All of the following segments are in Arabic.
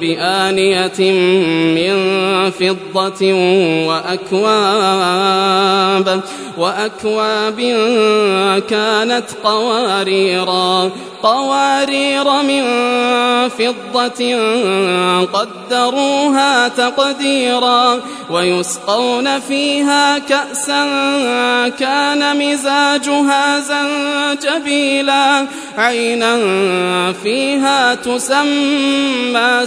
بآنية من فضة وأكواب وأكواب كانت قواريرا قوارير من فضة قدروها تقديرا ويسقون فيها كأسا كان مزاجها زنجبيلا عينا فيها تسمى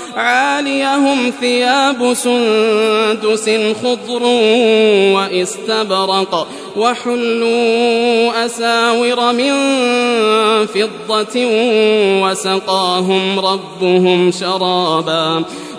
عاليهم ثياب سندس خضر واستبرق وحلوا أساور من فضة وسقاهم ربهم شرابا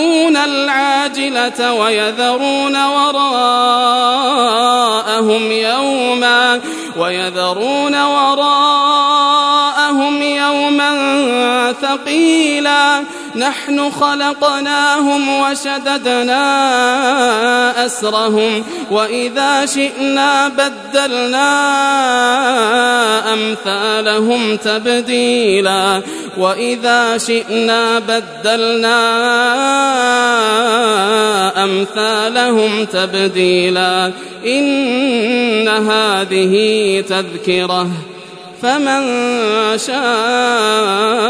يحبون العاجلة ويذرون وراءهم يوما ويذرون وراءهم يوما ثقيلا نحن خلقناهم وشددنا أسرهم وإذا شئنا بدلنا أمثالهم تبديلا وإذا شئنا بدلنا أمثالهم تبديلا. إن هذه تذكرة فمن شاء